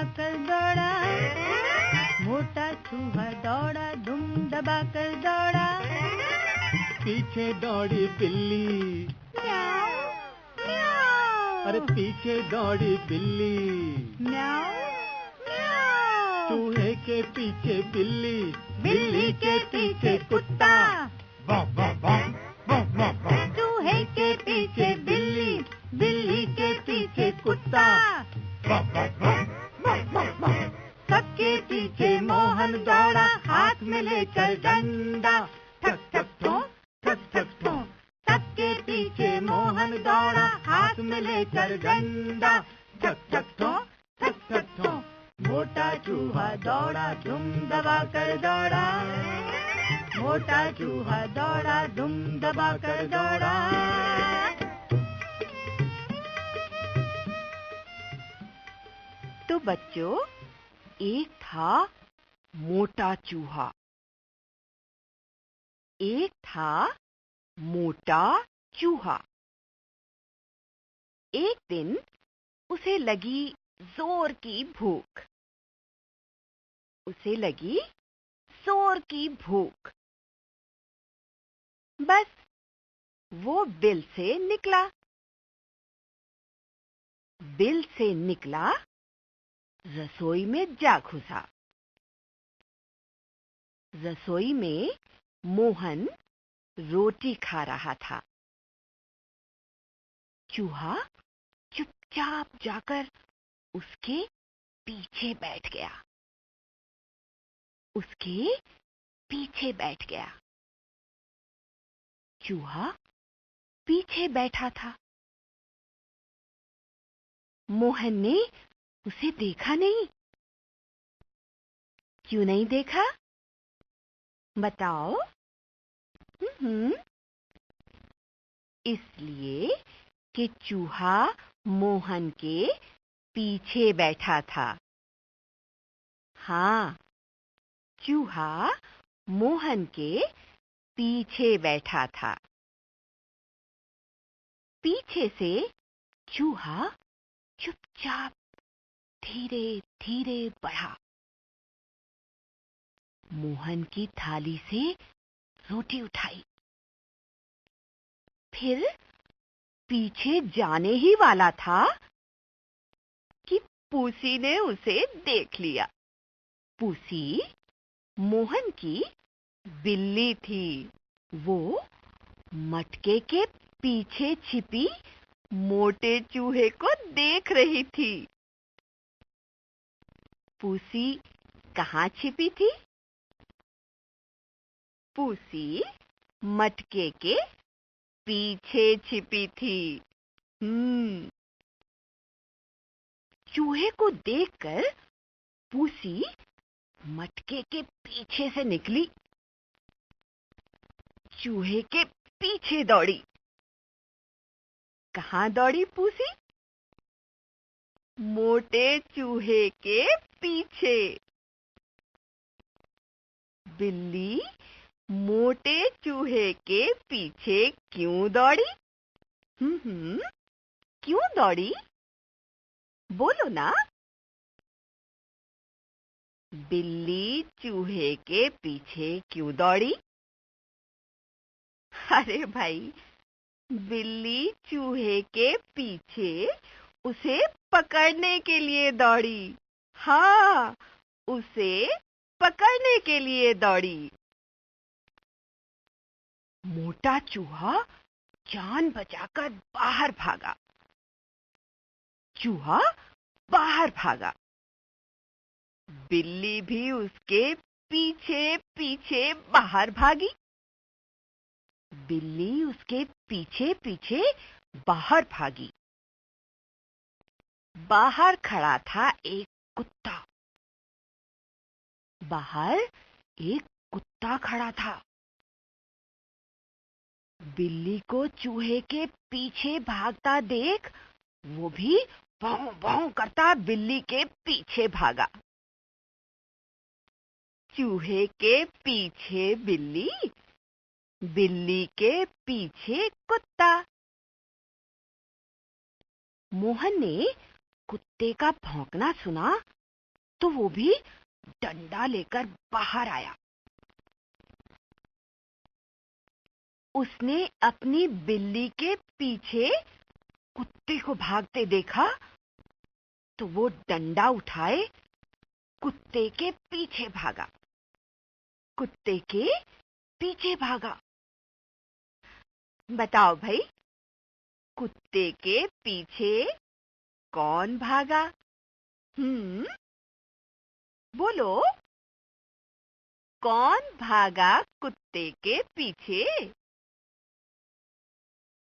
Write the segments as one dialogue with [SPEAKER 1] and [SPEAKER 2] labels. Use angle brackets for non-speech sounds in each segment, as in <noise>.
[SPEAKER 1] दबाकर दौड़ा। मोटा चूहा दौड़ा धुम दबाकर दौड़ा।
[SPEAKER 2] पीछे दौड़ी बिल्ली अरे पीछे दौड़ी बिल्ली चूहे के पीछे बिल्ली
[SPEAKER 1] बिल्ली। मोटा चूहा दौड़ा, धुम दबा कर दौड़ा।
[SPEAKER 3] तो बच्चों, एक था मोटा चूहा। एक था मोटा चूहा। एक दिन उसे लगी ज़ोर की भूख। उसे लगी ज़ोर की भूख। बस, वो बिल से निकला। बिल से निकला, रसोई में जा घुसा रसोई में मोहन रोटी खा रहा था। चूहा चुपचाप जाकर उसके पीछे बैठ गया। उसके पीछे बैठ गया। चूहा पीछे बैठा था। मोहन ने उसे देखा नहीं। क्यों नहीं देखा? बताओ। हम्म। इसलिए कि चूहा मोहन के पीछे बैठा था। हाँ चूहा मोहन के पीछे बैठा था। पीछे से चूहा चुपचाप धीरे धीरे बढ़ा। मोहन की थाली से रोटी उठाई। फिर पीछे जाने ही वाला था कि पूसी ने उसे देख लिया। पूसी मोहन की बिल्ली थी। वो मटके के पीछे छिपी मोटे चूहे को देख रही थी। पूसी कहाँ छिपी थी? पूसी मटके के पीछे छिपी थी। हम्म। चूहे को देखकर पूसी मटके के पीछे से निकली। चूहे के पीछे दौड़ी। कहाँ दौड़ी पूसी? मोटे चूहे के पीछे। बिल्ली, मोटे चूहे के पीछे क्यों दौड़ी? हम्म क्यों दौड़ी? बोलो ना। बिल्ली चूहे के पीछे क्यों दौड़ी? अरे भाई, बिल्ली चूहे के पीछे उसे पकड़ने के लिए दौड़ी। हाँ उसे पकड़ने के लिए दौड़ी। मोटा चूहा जान बचाकर बाहर भागा। चूहा बाहर भागा। बिल्ली भी उसके पीछे पीछे बाहर भागी। बिल्ली उसके पीछे पीछे बाहर भागी। बाहर खड़ा था एक कुत्ता। बाहर एक कुत्ता खड़ा था। बिल्ली को चूहे के पीछे भागता देख वो भी भौं भौं करता बिल्ली के पीछे भागा। चूहे के पीछे बिल्ली बिल्ली के पीछे कुत्ता। मोहन ने कुत्ते का भौंकना सुना तो वो भी डंडा लेकर बाहर आया। उसने अपनी बिल्ली के पीछे कुत्ते को भागते देखा तो वो डंडा उठाए, कुत्ते के पीछे भागा। कुत्ते के पीछे भागा। बताओ भाई, कुत्ते के पीछे कौन भागा? हम्म बोलो, कौन भागा कुत्ते के पीछे?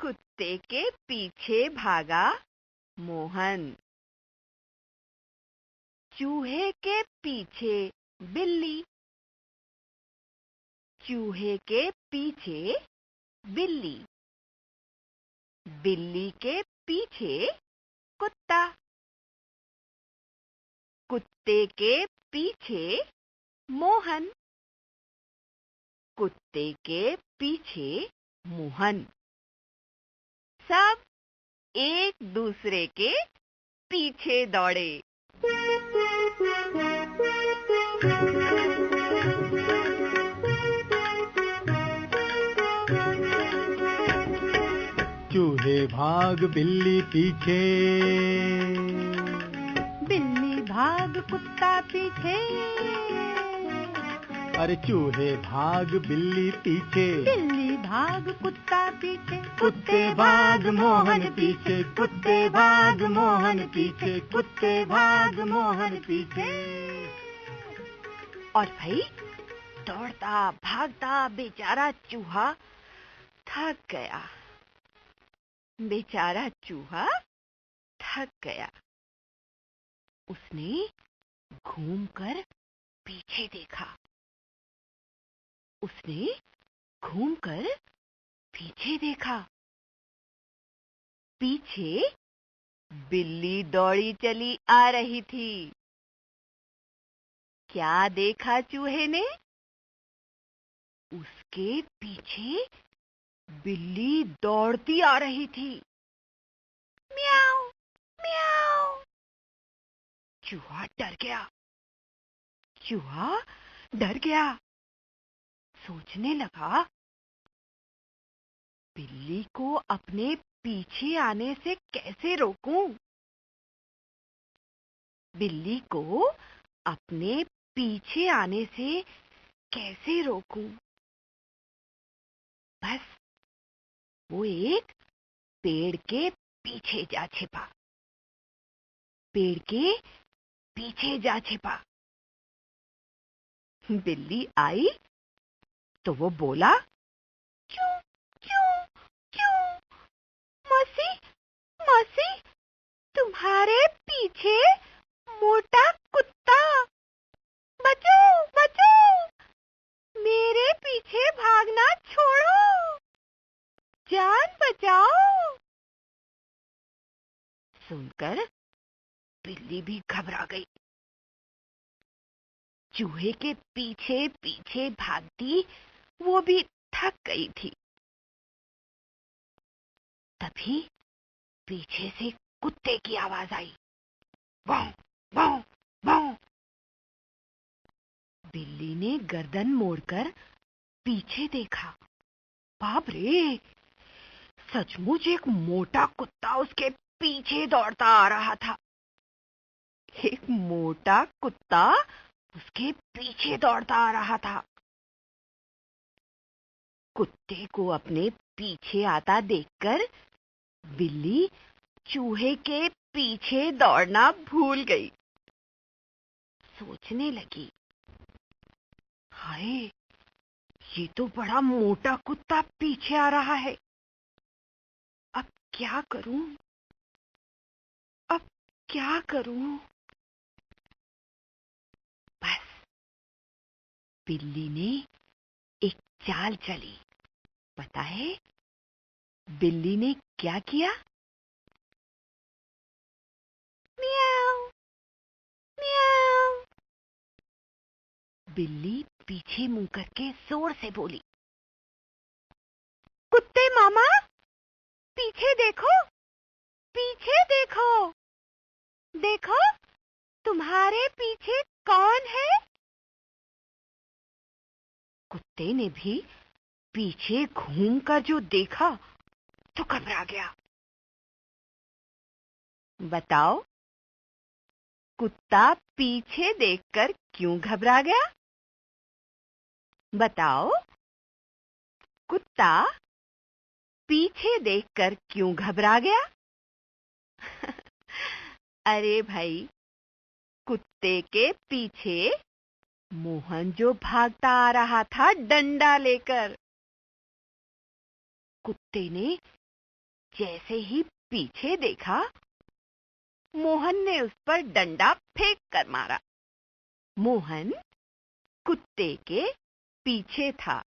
[SPEAKER 3] कुत्ते के पीछे भागा मोहन। चूहे के पीछे बिल्ली। चूहे के पीछे बिल्ली। बिल्ली के पीछे कुत्ता। कुत्ते के पीछे मोहन। कुत्ते के पीछे मोहन। सब एक दूसरे के पीछे दौड़े।
[SPEAKER 2] भाग बिल्ली पीछे
[SPEAKER 1] बिल्ली भाग कुत्ता पीछे
[SPEAKER 2] अरे चूहे भाग बिल्ली पीछे
[SPEAKER 1] बिल्ली भाग कुत्ता पीछे
[SPEAKER 2] कुत्ते भाग मोहन पीछे कुत्ते भाग मोहन पीछे कुत्ते भाग मोहन पीछे
[SPEAKER 3] और भाई दौड़ता भागता बेचारा चूहा थक गया। बेचारा चूहा थक गया। उसने घूमकर पीछे देखा। उसने घूमकर पीछे देखा। पीछे बिल्ली दौड़ी चली आ रही थी। क्या देखा चूहे ने? उसके पीछे बिल्ली दौड़ती आ रही थी म्याऊ म्याऊ चूहा डर गया चूहा डर गया सोचने लगा बिल्ली को अपने पीछे आने से कैसे रोकूं? बिल्ली को अपने पीछे आने से कैसे रोकूं? बस वो एक पेड़ के पीछे जा छिपा। पेड़ के पीछे जा छिपा। बिल्ली आई तो वो बोला, क्यों क्यों क्यों? मौसी मौसी, तुम्हारे पीछे मोटा कुत्ता बचो बचो मेरे पीछे भागना छोड़ो जान बचाओ सुनकर बिल्ली भी घबरा गई। चूहे के पीछे पीछे भागती वो भी थक गई थी। तभी पीछे से कुत्ते की आवाज़ आई। वाऊ वाऊ वाऊ बिल्ली ने गर्दन मोड़कर पीछे देखा। बाप रे! सचमुच एक मोटा कुत्ता उसके पीछे दौड़ता आ रहा था। एक मोटा कुत्ता उसके पीछे दौड़ता आ रहा था। कुत्ते को अपने पीछे आता देखकर बिल्ली चूहे के पीछे दौड़ना भूल गई। सोचने लगी, हाय, ये तो बड़ा मोटा कुत्ता पीछे आ रहा है। अब क्या करूँ? क्या करूँ? बस। बिल्ली ने एक चाल चली। पता है, बिल्ली ने क्या किया? म्याऊ म्याऊ। बिल्ली पीछे मुँह करके ज़ोर से बोली, कुत्ते मामा, पीछे देखो पीछे देखो। देखो, तुम्हारे पीछे कौन है? कुत्ते ने भी पीछे घूमकर जो देखा तो घबरा गया। बताओ, कुत्ता पीछे देखकर क्यों घबरा गया? बताओ, कुत्ता पीछे देखकर क्यों घबरा गया? अरे भाई, कुत्ते के पीछे मोहन जो भागता आ रहा था डंडा लेकर। कुत्ते ने जैसे ही पीछे देखा, मोहन ने उस पर डंडा फेंक कर मारा। मोहन कुत्ते के पीछे था।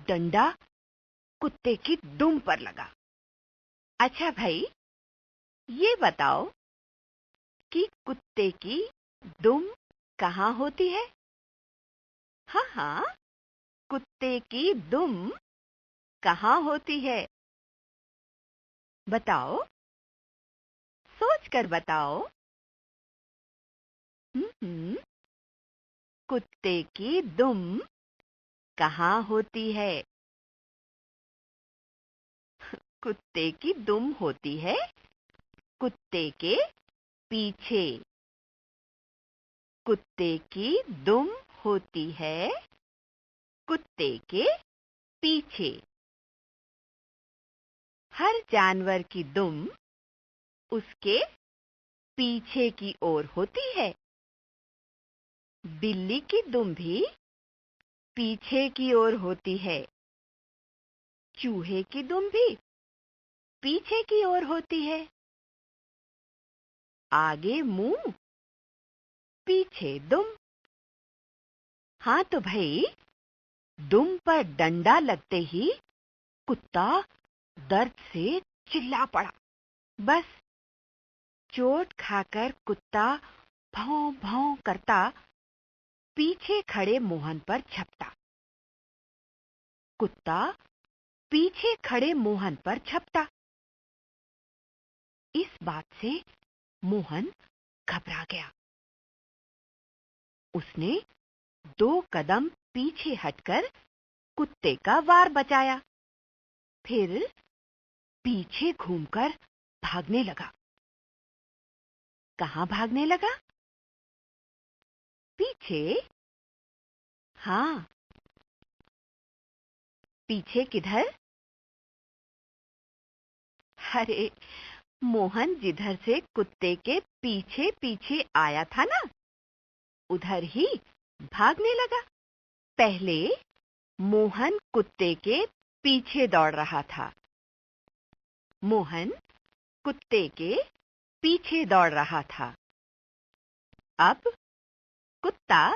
[SPEAKER 3] डंडा कुत्ते की दुम पर लगा। अच्छा भाई ये बताओ कि कुत्ते की दुम कहाँ होती है? हाँ हाँ कुत्ते की दुम कहाँ होती है? बताओ सोच कर बताओ। हम्म कुत्ते की दुम कहाँ होती है? <laughs> कुत्ते की दुम होती है? कुत्ते के पीछे। कुत्ते की दुम होती है कुत्ते के पीछे। हर जानवर की दुम उसके पीछे की ओर होती है। बिल्ली की दुम भी पीछे की ओर होती है। चूहे की दुम भी पीछे की ओर होती है। आगे मुँह, पीछे दुम। हाँ तो भाई, दुम पर डंडा लगते ही कुत्ता दर्द से चिल्ला पड़ा। बस, चोट खाकर कुत्ता भौं भौं करता पीछे खड़े मोहन पर झपटा कुत्ता पीछे खड़े मोहन पर झपटा इस बात से मोहन घबरा गया। उसने दो कदम पीछे हटकर कुत्ते का वार बचाया। फिर पीछे घूमकर भागने लगा। कहाँ भागने लगा? पीछे? हाँ। पीछे किधर? अरे मोहन जिधर से कुत्ते के पीछे पीछे आया था ना, उधर ही भागने लगा। पहले मोहन कुत्ते के पीछे दौड़ रहा था। मोहन कुत्ते के पीछे दौड़ रहा था। अब कुत्ता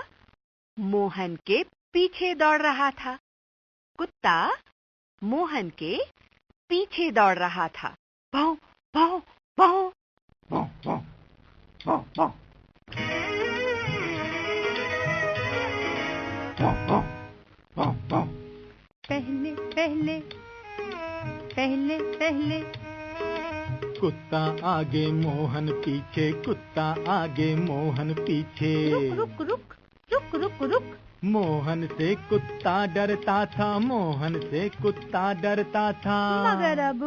[SPEAKER 3] मोहन के पीछे दौड़ रहा था। कुत्ता मोहन के पीछे दौड़ रहा था। भाव भाव भाव
[SPEAKER 1] पहले पहले पहले पहले
[SPEAKER 2] कुत्ता आगे मोहन पीछे कुत्ता आगे मोहन पीछे।
[SPEAKER 1] रुक रुक रुक रुक रुक रुक।
[SPEAKER 2] मोहन से कुत्ता डरता था मोहन से कुत्ता डरता था।
[SPEAKER 1] मगर अब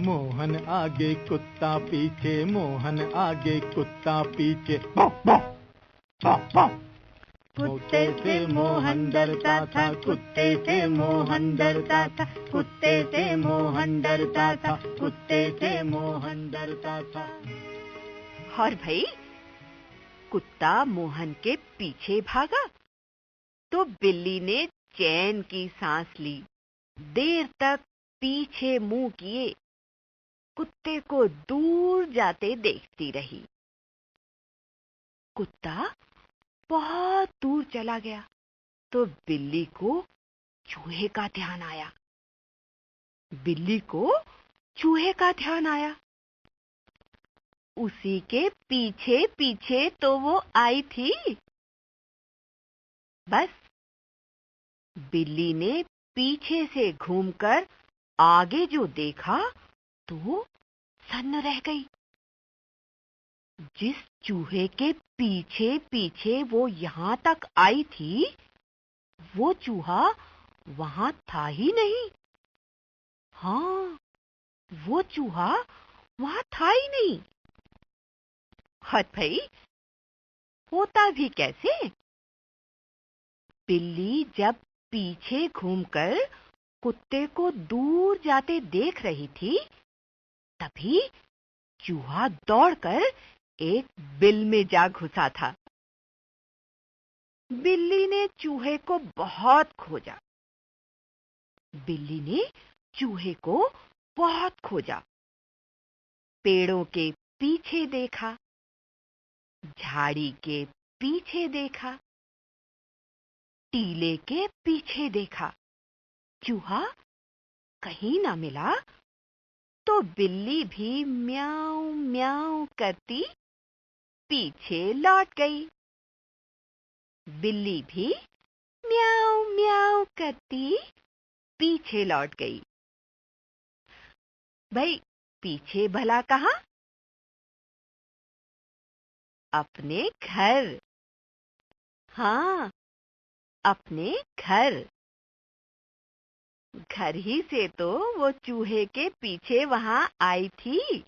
[SPEAKER 2] मोहन आगे कुत्ता पीछे मोहन आगे कुत्ता पीछे।
[SPEAKER 1] कुत्ते से मोहन डरता था। कुत्ते से मोहन डरता था। कुत्ते से मोहन डरता था। कुत्ते से मोहन डरता था।
[SPEAKER 3] और भाई कुत्ता मोहन के पीछे भागा तो बिल्ली ने चैन की सांस ली। देर तक पीछे मुँह किए। कुत्ते को दूर जाते देखती रही। कुत्ता बहुत दूर चला गया तो बिल्ली को चूहे का ध्यान आया। बिल्ली को चूहे का ध्यान आया। उसी के पीछे पीछे तो वो आई थी। बस बिल्ली ने पीछे से घूमकर आगे जो देखा तो सन्न रह गई। जिस चूहे के पीछे पीछे वो यहाँ तक आई थी, वो चूहा वहाँ था ही नहीं। हाँ वो चूहा वहाँ था ही नहीं। हत भाई, होता भी कैसे? बिल्ली जब पीछे घूमकर कुत्ते को दूर जाते देख रही थी तभी चूहा दौड़कर एक बिल में जा घुसा था। बिल्ली ने चूहे को बहुत खोजा। बिल्ली ने चूहे को बहुत खोजा। पेड़ों के पीछे देखा। झाड़ी के पीछे देखा। टीले के पीछे देखा। चूहा कहीं ना मिला तो बिल्ली भी म्याऊ म्याऊ करती, पीछे लौट गई। बिल्ली भी म्याऊ म्याऊ करती, पीछे लौट गई। भाई, पीछे भला कहा? अपने घर। हाँ अपने घर। घर ही से तो वो चूहे के पीछे वहाँ आई थी।